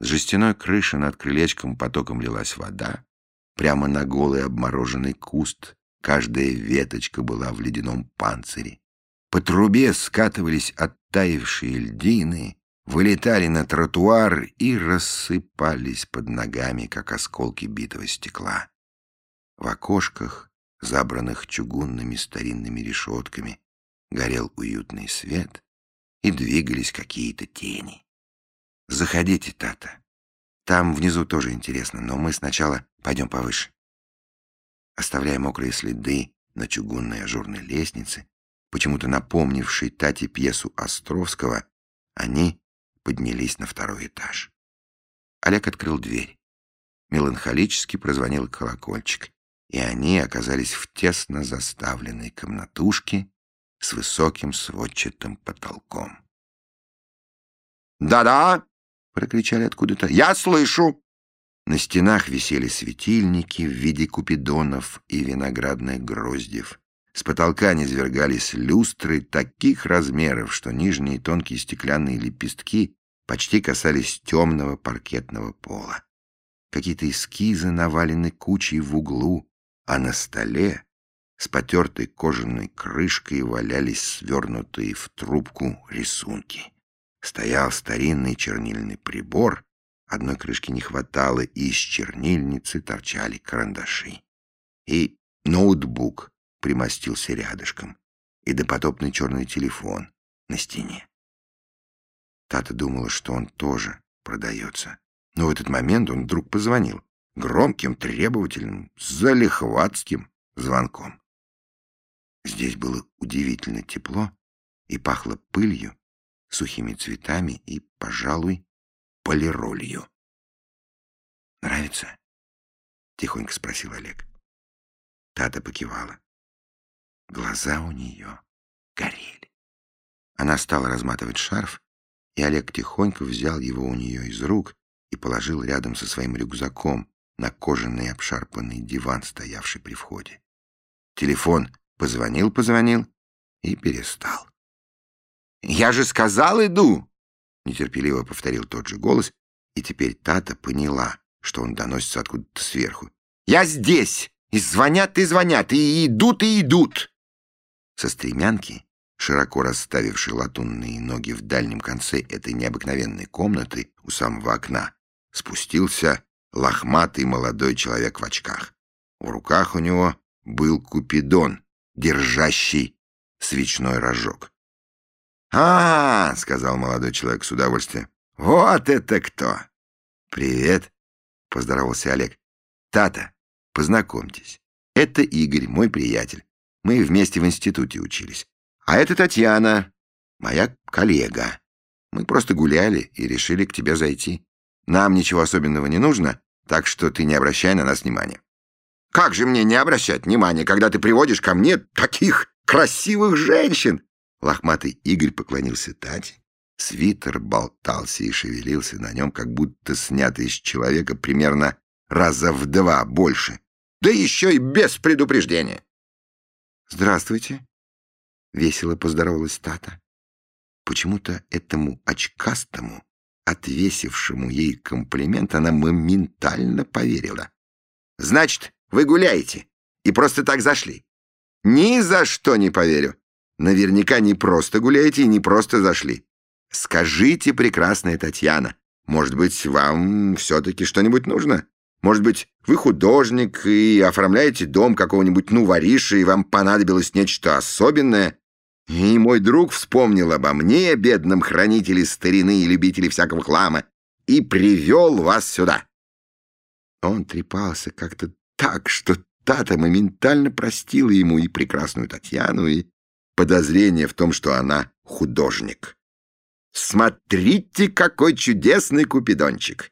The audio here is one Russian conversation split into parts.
С жестяной крыши над крылечком потоком лилась вода. Прямо на голый обмороженный куст каждая веточка была в ледяном панцире. По трубе скатывались оттаившие льдины, вылетали на тротуар и рассыпались под ногами, как осколки битого стекла. В окошках, забранных чугунными старинными решетками, горел уютный свет, и двигались какие-то тени. «Заходите, Тата. Там внизу тоже интересно, но мы сначала пойдем повыше». Оставляя мокрые следы на чугунной ажурной лестнице, почему-то напомнившей Тате пьесу Островского, они поднялись на второй этаж. Олег открыл дверь. Меланхолически прозвонил колокольчик, и они оказались в тесно заставленной комнатушке с высоким сводчатым потолком. «Да-да!» — прокричали откуда-то. «Я слышу!» На стенах висели светильники в виде купидонов и виноградных гроздев. С потолка низвергались люстры таких размеров, что нижние тонкие стеклянные лепестки почти касались темного паркетного пола. Какие-то эскизы навалены кучей в углу, а на столе с потертой кожаной крышкой валялись свернутые в трубку рисунки. Стоял старинный чернильный прибор, одной крышки не хватало, и из чернильницы торчали карандаши. И ноутбук примостился рядышком, и допотопный черный телефон на стене. Тата думала, что он тоже продается. Но в этот момент он вдруг позвонил. Громким, требовательным, залихватским звонком. Здесь было удивительно тепло и пахло пылью, сухими цветами и, пожалуй, полиролью. «Нравится?» — тихонько спросил Олег. Тата покивала. Глаза у нее горели. Она стала разматывать шарф, и Олег тихонько взял его у нее из рук и положил рядом со своим рюкзаком на кожаный обшарпанный диван, стоявший при входе. Телефон Позвонил, позвонил и перестал. «Я же сказал, иду!» — нетерпеливо повторил тот же голос, и теперь Тата поняла, что он доносится откуда-то сверху. «Я здесь! И звонят, и звонят, и идут, и идут!» Со стремянки, широко расставившей латунные ноги в дальнем конце этой необыкновенной комнаты у самого окна, спустился лохматый молодой человек в очках. В руках у него был купидон, держащий свечной рожок. «А, — сказал молодой человек с удовольствием, — вот это кто!» «Привет!» — поздоровался Олег. «Тата, познакомьтесь. Это Игорь, мой приятель. Мы вместе в институте учились. А это Татьяна, моя коллега. Мы просто гуляли и решили к тебе зайти. Нам ничего особенного не нужно, так что ты не обращай на нас внимания». Как же мне не обращать внимания, когда ты приводишь ко мне таких красивых женщин?» Лохматый Игорь поклонился Тате. Свитер болтался и шевелился на нем, как будто снятый из человека примерно раза в два больше. Да еще и без предупреждения. «Здравствуйте», — весело поздоровалась Тата. Почему-то этому очкастому, отвесившему ей комплимент, она моментально поверила. «Значит, вы гуляете и просто так зашли. Ни за что не поверю. Наверняка не просто гуляете и не просто зашли. Скажите, прекрасная Татьяна, может быть, вам все-таки что-нибудь нужно? Может быть, вы художник и оформляете дом какого-нибудь ну вориши, и вам понадобилось нечто особенное? И мой друг вспомнил обо мне, бедном хранителе старины и любителе всякого хлама, и привел вас сюда. Он трепался как-то так, что Тата моментально простила ему и прекрасную Татьяну, и подозрение в том, что она художник. «Смотрите, какой чудесный купидончик!»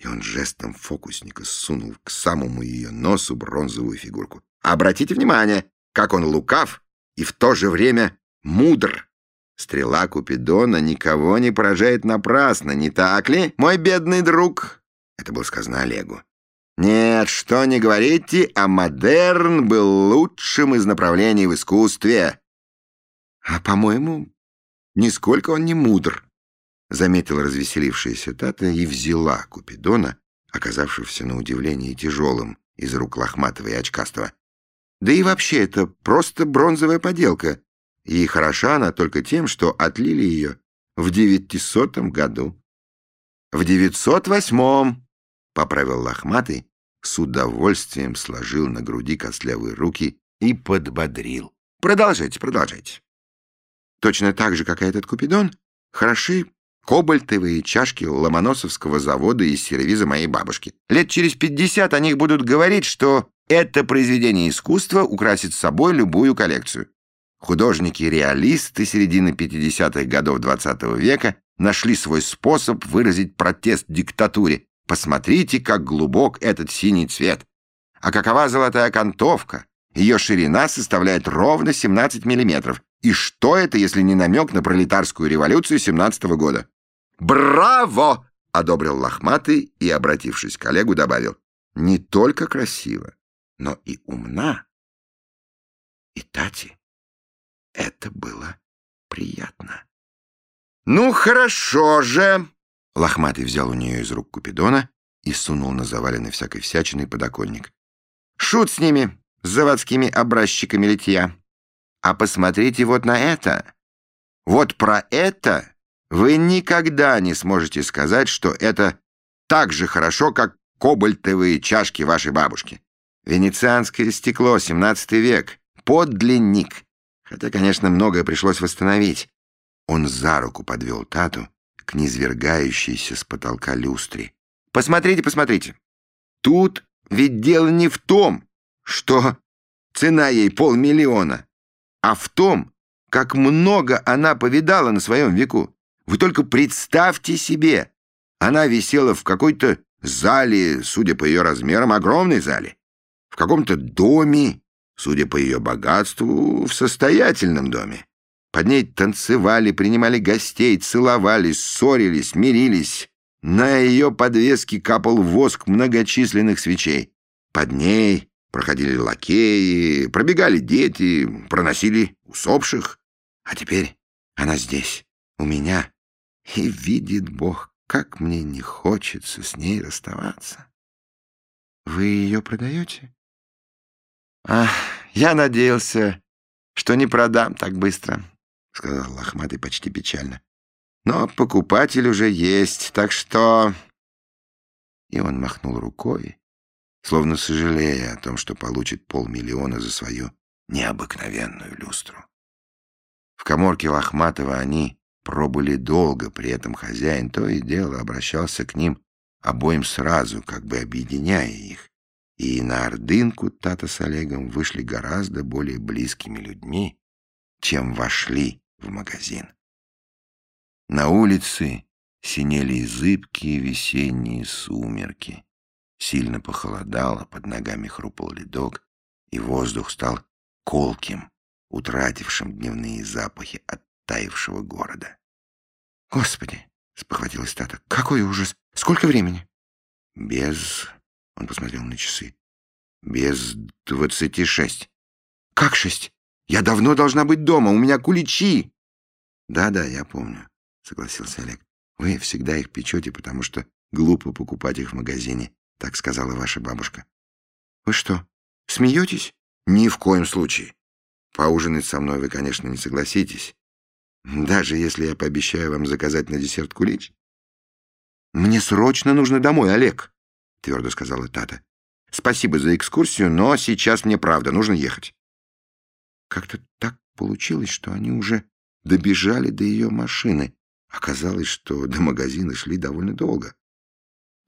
И он жестом фокусника сунул к самому ее носу бронзовую фигурку. «Обратите внимание, как он лукав и в то же время мудр!» Стрела Купидона никого не поражает напрасно, не так ли, мой бедный друг? Это было сказано Олегу. Нет, что не говорите, а модерн был лучшим из направлений в искусстве. А, по-моему, нисколько он не мудр. заметила развеселившаяся Тата и взяла Купидона, оказавшегося на удивление тяжелым из рук лохматого и очкастого. Да и вообще это просто бронзовая поделка, и хороша она только тем, что отлили ее в девятисотом году. В девятьсот восьмом, поправил лохматый, с удовольствием сложил на груди костлявые руки и подбодрил. Продолжайте, продолжайте. Точно так же, как и этот Купидон, хороши кобальтовые чашки Ломоносовского завода из сервиза моей бабушки. Лет через пятьдесят о них будут говорить, что это произведение искусства украсит собой любую коллекцию. Художники-реалисты середины 50-х годов XX -го века нашли свой способ выразить протест диктатуре. Посмотрите, как глубок этот синий цвет. А какова золотая окантовка? Ее ширина составляет ровно 17 миллиметров. И что это, если не намек на пролетарскую революцию 17 -го года? «Браво!» — одобрил лохматый и, обратившись к коллегу, добавил. «Не только красиво, но и умна. И Тати это было приятно. «Ну, хорошо же!» Лохматый взял у нее из рук Купидона и сунул на заваленный всякой всячиной подоконник. «Шут с ними, с заводскими образчиками литья. А посмотрите вот на это. Вот про это вы никогда не сможете сказать, что это так же хорошо, как кобальтовые чашки вашей бабушки. Венецианское стекло, 17 век, подлинник. Хотя, конечно, многое пришлось восстановить. Он за руку подвел Тату к низвергающейся с потолка люстре. «Посмотрите, посмотрите. Тут ведь дело не в том, что цена ей полмиллиона, а в том, как много она повидала на своем веку. Вы только представьте себе, она висела в какой-то зале, судя по ее размерам, огромной зале каком-то доме, судя по ее богатству, в состоятельном доме. Под ней танцевали, принимали гостей, целовались, ссорились, мирились. На ее подвеске капал воск многочисленных свечей. Под ней проходили лакеи, пробегали дети, проносили усопших. А теперь она здесь, у меня, и видит Бог, как мне не хочется с ней расставаться. Вы ее продаете? «Ах, я надеялся, что не продам так быстро», — сказал Лохматый почти печально. «Но покупатель уже есть, так что...» И он махнул рукой, словно сожалея о том, что получит полмиллиона за свою необыкновенную люстру. В коморке Лохматова они пробыли долго, при этом хозяин то и дело обращался к ним обоим сразу, как бы объединяя их и на Ордынку Тата с Олегом вышли гораздо более близкими людьми, чем вошли в магазин. На улице синели зыбкие весенние сумерки. Сильно похолодало, под ногами хрупал ледок, и воздух стал колким, утратившим дневные запахи оттаившего города. «Господи!» — спохватилась Тата. «Какой ужас! Сколько времени?» «Без он посмотрел на часы. «Без двадцати шесть». «Как шесть? Я давно должна быть дома, у меня куличи!» «Да-да, я помню», — согласился Олег. «Вы всегда их печете, потому что глупо покупать их в магазине», — так сказала ваша бабушка. «Вы что, смеетесь?» «Ни в коем случае. Поужинать со мной вы, конечно, не согласитесь. Даже если я пообещаю вам заказать на десерт кулич». «Мне срочно нужно домой, Олег», — твердо сказала Тата. «Спасибо за экскурсию, но сейчас мне правда нужно ехать». Как-то так получилось, что они уже добежали до ее машины. Оказалось, что до магазина шли довольно долго.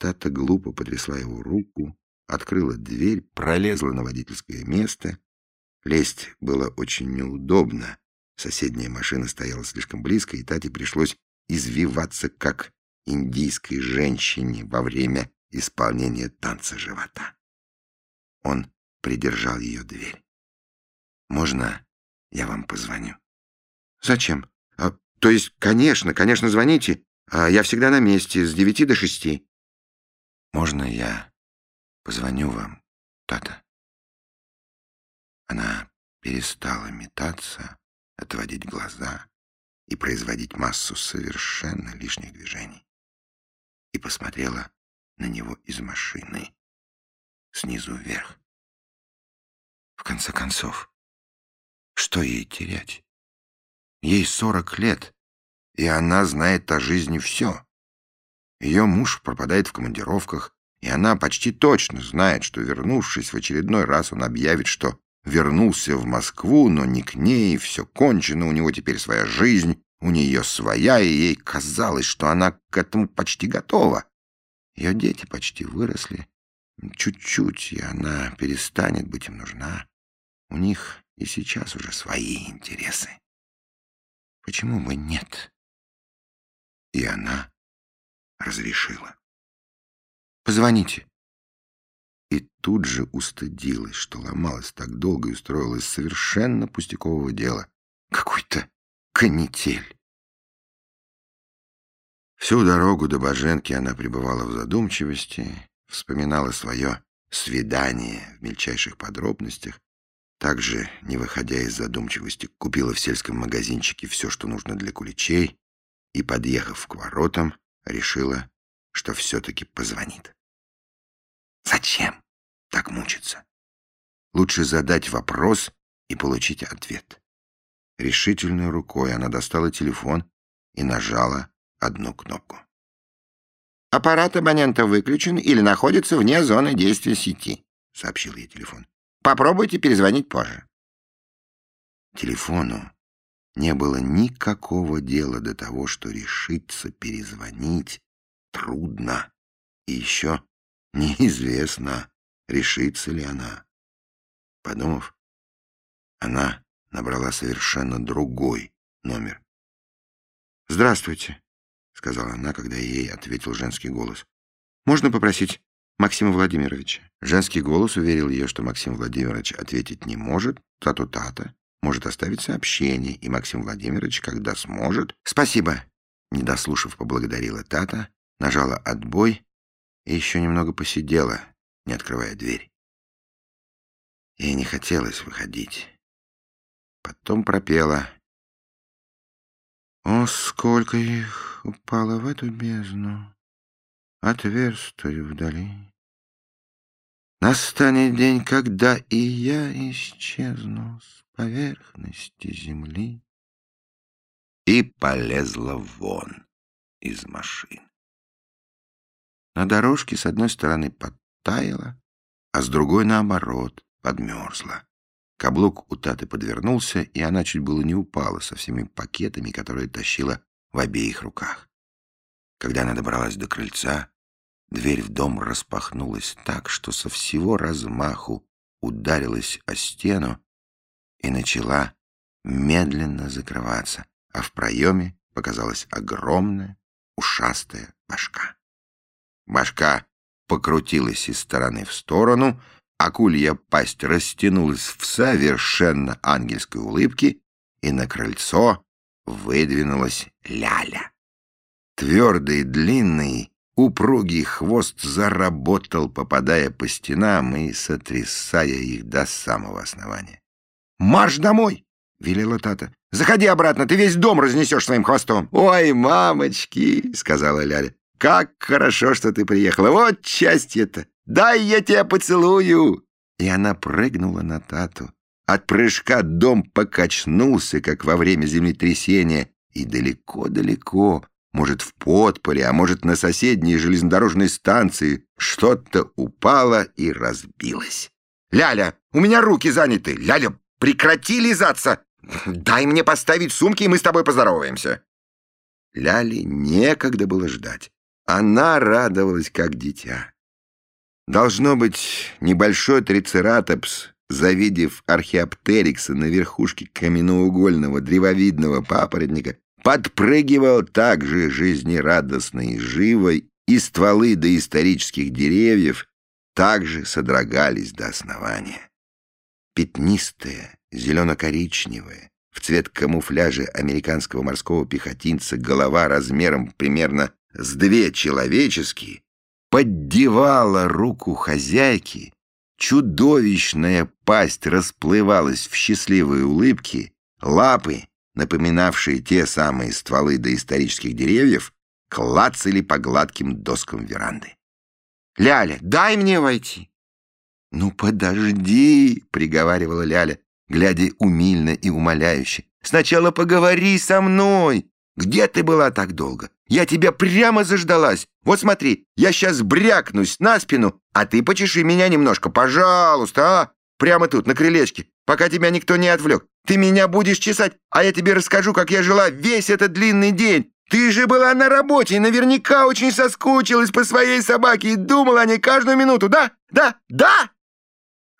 Тата глупо потрясла его руку, открыла дверь, пролезла на водительское место. Лезть было очень неудобно. Соседняя машина стояла слишком близко, и Тате пришлось извиваться, как индийской женщине во время исполнение танца живота. Он придержал ее дверь. «Можно я вам позвоню?» «Зачем? А, то есть, конечно, конечно, звоните. А я всегда на месте с девяти до шести». «Можно я позвоню вам, Тата?» Она перестала метаться, отводить глаза и производить массу совершенно лишних движений. И посмотрела на него из машины, снизу вверх. В конце концов, что ей терять? Ей сорок лет, и она знает о жизни все. Ее муж пропадает в командировках, и она почти точно знает, что, вернувшись в очередной раз, он объявит, что вернулся в Москву, но не к ней, все кончено, у него теперь своя жизнь, у нее своя, и ей казалось, что она к этому почти готова. Ее дети почти выросли, чуть-чуть, и она перестанет быть им нужна. У них и сейчас уже свои интересы. Почему бы нет? И она разрешила. «Позвоните». И тут же устыдилась, что ломалась так долго и устроилась совершенно пустякового дела. Какой-то канитель. Всю дорогу до Боженки она пребывала в задумчивости, вспоминала свое свидание в мельчайших подробностях, также, не выходя из задумчивости, купила в сельском магазинчике все, что нужно для куличей, и, подъехав к воротам, решила, что все-таки позвонит. Зачем так мучиться? Лучше задать вопрос и получить ответ. Решительной рукой она достала телефон и нажала одну кнопку. «Аппарат абонента выключен или находится вне зоны действия сети», — сообщил ей телефон. «Попробуйте перезвонить позже». Телефону не было никакого дела до того, что решиться перезвонить трудно. И еще неизвестно, решится ли она. Подумав, она набрала совершенно другой номер. «Здравствуйте», — сказала она, когда ей ответил женский голос. «Можно попросить Максима Владимировича?» Женский голос уверил ее, что Максим Владимирович ответить не может, тату-тата, может оставить сообщение, и Максим Владимирович, когда сможет... «Спасибо!» Не дослушав, поблагодарила Тата, нажала «отбой» и еще немного посидела, не открывая дверь. Ей не хотелось выходить. Потом пропела. О, сколько их упало в эту бездну, отверстую вдали. Настанет день, когда и я исчезну с поверхности земли. И полезла вон из машин. На дорожке с одной стороны подтаяла, а с другой, наоборот, подмерзла. Каблук у Таты подвернулся, и она чуть было не упала со всеми пакетами, которые тащила в обеих руках. Когда она добралась до крыльца, дверь в дом распахнулась так, что со всего размаху ударилась о стену и начала медленно закрываться, а в проеме показалась огромная ушастая башка. Башка покрутилась из стороны в сторону, акулья пасть растянулась в совершенно ангельской улыбке, и на крыльцо выдвинулась ляля. Твердый, длинный, упругий хвост заработал, попадая по стенам и сотрясая их до самого основания. «Марш домой!» — велела Тата. «Заходи обратно, ты весь дом разнесешь своим хвостом!» «Ой, мамочки!» — сказала Ляля. «Как хорошо, что ты приехала! Вот счастье-то! Дай я тебя поцелую!» И она прыгнула на Тату. От прыжка дом покачнулся, как во время землетрясения, и далеко-далеко, может, в подполе, а может, на соседней железнодорожной станции, что-то упало и разбилось. «Ляля, у меня руки заняты! Ляля, прекрати лизаться! Дай мне поставить сумки, и мы с тобой поздороваемся!» Ляле некогда было ждать. Она радовалась, как дитя. Должно быть, небольшой трицератопс, завидев археоптерикса на верхушке каменноугольного древовидного папоротника, подпрыгивал так же жизнерадостно и живо, и стволы доисторических деревьев также содрогались до основания. Пятнистая, зелено-коричневая, в цвет камуфляжа американского морского пехотинца голова размером примерно с две человеческие, поддевала руку хозяйки, чудовищная пасть расплывалась в счастливые улыбки, лапы напоминавшие те самые стволы доисторических деревьев, клацали по гладким доскам веранды. «Ляля, дай мне войти!» «Ну, подожди!» — приговаривала Ляля, глядя умильно и умоляюще. «Сначала поговори со мной! Где ты была так долго? Я тебя прямо заждалась! Вот смотри, я сейчас брякнусь на спину, а ты почеши меня немножко, пожалуйста, а? Прямо тут, на крылечке, пока тебя никто не отвлек. Ты меня будешь чесать, а я тебе расскажу, как я жила весь этот длинный день. Ты же была на работе и наверняка очень соскучилась по своей собаке и думала о ней каждую минуту, да? Да? Да?»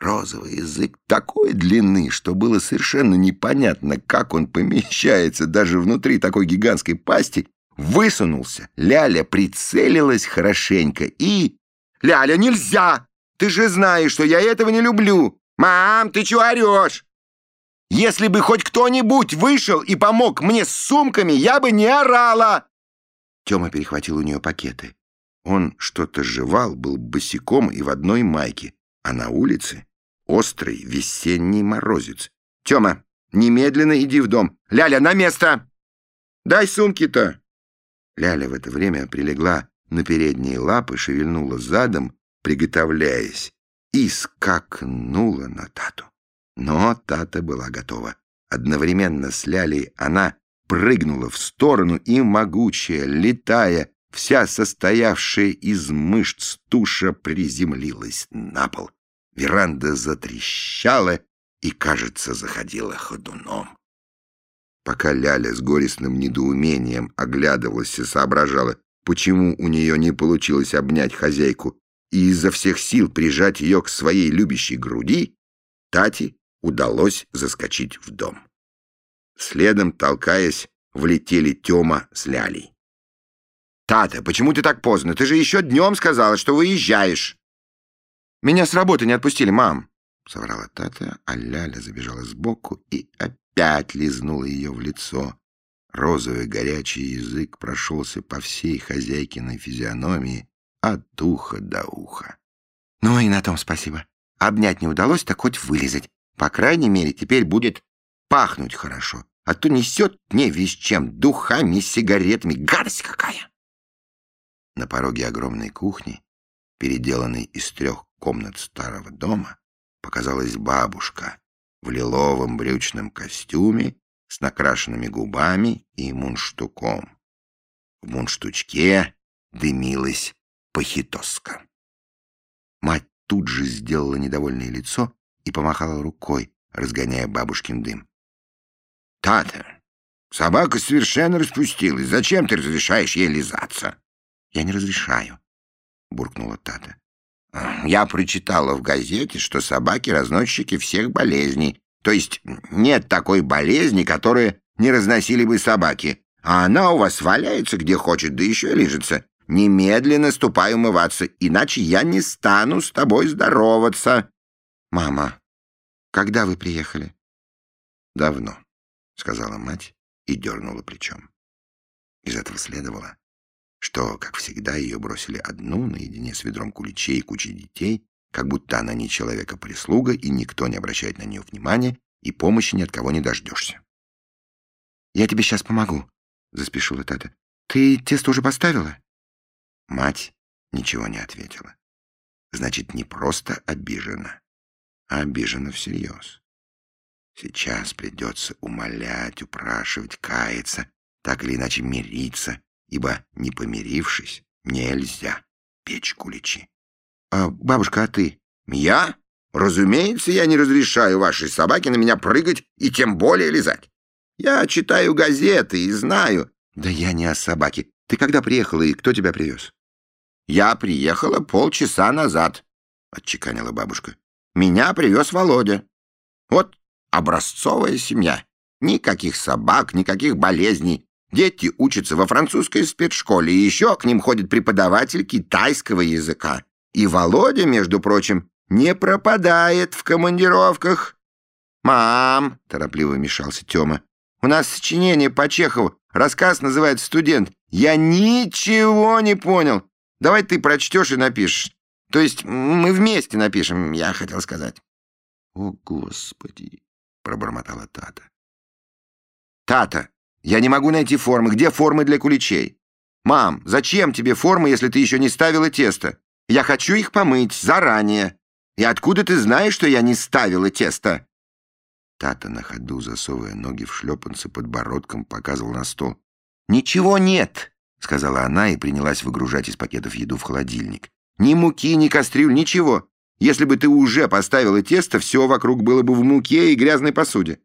Розовый язык такой длины, что было совершенно непонятно, как он помещается даже внутри такой гигантской пасти, высунулся. Ляля прицелилась хорошенько и... «Ляля, нельзя! Ты же знаешь, что я этого не люблю! Мам, ты чего орешь? Если бы хоть кто-нибудь вышел и помог мне с сумками, я бы не орала!» Тёма перехватил у нее пакеты. Он что-то жевал, был босиком и в одной майке, а на улице острый весенний морозец. «Тёма, немедленно иди в дом! Ляля, на место! Дай сумки-то!» Ляля в это время прилегла на передние лапы, шевельнула задом, приготовляясь, и скакнула на Тату. Но Тата была готова. Одновременно с Лялей она прыгнула в сторону и, могучая, летая, вся состоявшая из мышц туша приземлилась на пол. Веранда затрещала и, кажется, заходила ходуном. Пока Ляля с горестным недоумением оглядывалась и соображала, почему у нее не получилось обнять хозяйку и изо всех сил прижать ее к своей любящей груди, Тати удалось заскочить в дом. Следом, толкаясь, влетели Тёма с Лялей. «Тата, почему ты так поздно? Ты же еще днем сказала, что выезжаешь!» «Меня с работы не отпустили, мам!» — соврала Тата, а Ляля забежала сбоку и опять лизнула ее в лицо. Розовый горячий язык прошелся по всей хозяйкиной физиономии от уха до уха. «Ну и на том спасибо. Обнять не удалось, так хоть вылезать. По крайней мере, теперь будет пахнуть хорошо, а то несет не весь чем, духами, сигаретами. Гадость какая!» На пороге огромной кухни, переделанной из трех комнат старого дома, показалась бабушка в лиловом брючном костюме с накрашенными губами и мунштуком. В мунштучке дымилась похитоска. Мать тут же сделала недовольное лицо и помахала рукой, разгоняя бабушкин дым. «Тата, собака совершенно распустилась. Зачем ты разрешаешь ей лизаться?» «Я не разрешаю», — буркнула Тата. «Я прочитала в газете, что собаки-разносчики всех болезней. То есть нет такой болезни, которую не разносили бы собаки. А она у вас валяется где хочет, да еще и лежится. Немедленно ступай умываться, иначе я не стану с тобой здороваться». «Мама, когда вы приехали?» «Давно», — сказала мать и дернула плечом. Из этого следовало, что, как всегда, ее бросили одну наедине с ведром куличей и кучей детей, как будто она не человека-прислуга, и никто не обращает на нее внимания, и помощи ни от кого не дождешься. «Я тебе сейчас помогу», — заспешила Тата. «Ты тесто уже поставила?» Мать ничего не ответила. Значит, не просто обижена, а обижена всерьез. Сейчас придется умолять, упрашивать, каяться, так или иначе мириться, ибо, не помирившись, нельзя печь куличи. А, бабушка, а ты? Я? Разумеется, я не разрешаю вашей собаке на меня прыгать и тем более лизать. Я читаю газеты и знаю. Да я не о собаке. Ты когда приехала и кто тебя привез? Я приехала полчаса назад, отчеканила бабушка. Меня привез Володя. Вот образцовая семья. Никаких собак, никаких болезней. Дети учатся во французской спецшколе, и еще к ним ходит преподаватель китайского языка. И Володя, между прочим, не пропадает в командировках. «Мам!» — торопливо вмешался Тёма. «У нас сочинение по Чехову. Рассказ называется «Студент». Я ничего не понял. Давай ты прочтешь и напишешь. То есть мы вместе напишем, я хотел сказать». «О, Господи!» — пробормотала Тата. Тата, я не могу найти формы. Где формы для куличей? Мам, зачем тебе формы, если ты еще не ставила тесто? Я хочу их помыть заранее. И откуда ты знаешь, что я не ставила тесто?» Тата на ходу, засовывая ноги в шлепанцы подбородком, показывал на стол. «Ничего нет!» — сказала она и принялась выгружать из пакетов еду в холодильник. «Ни муки, ни кастрюль, ничего. Если бы ты уже поставила тесто, все вокруг было бы в муке и грязной посуде».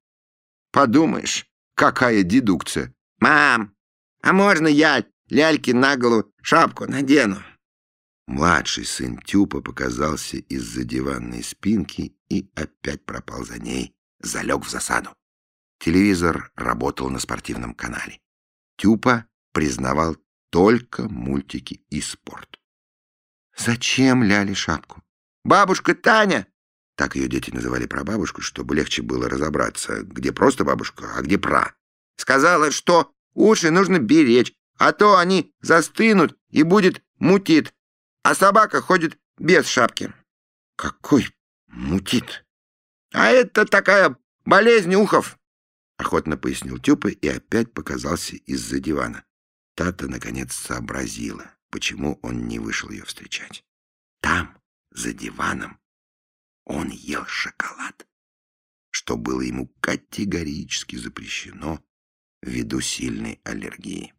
«Подумаешь, какая дедукция!» «Мам, а можно я ляльке на голову шапку надену?» Младший сын Тюпа показался из-за диванной спинки и опять пропал за ней, залег в засаду. Телевизор работал на спортивном канале. Тюпа признавал только мультики и спорт. «Зачем ляли шапку?» «Бабушка Таня!» Так ее дети называли прабабушку, чтобы легче было разобраться, где просто бабушка, а где пра. «Сказала, что уши нужно беречь, а то они застынут и будет мутит а собака ходит без шапки. Какой мутит? А это такая болезнь ухов, охотно пояснил Тюпа и опять показался из-за дивана. Тата наконец сообразила, почему он не вышел ее встречать. Там, за диваном, он ел шоколад, что было ему категорически запрещено ввиду сильной аллергии.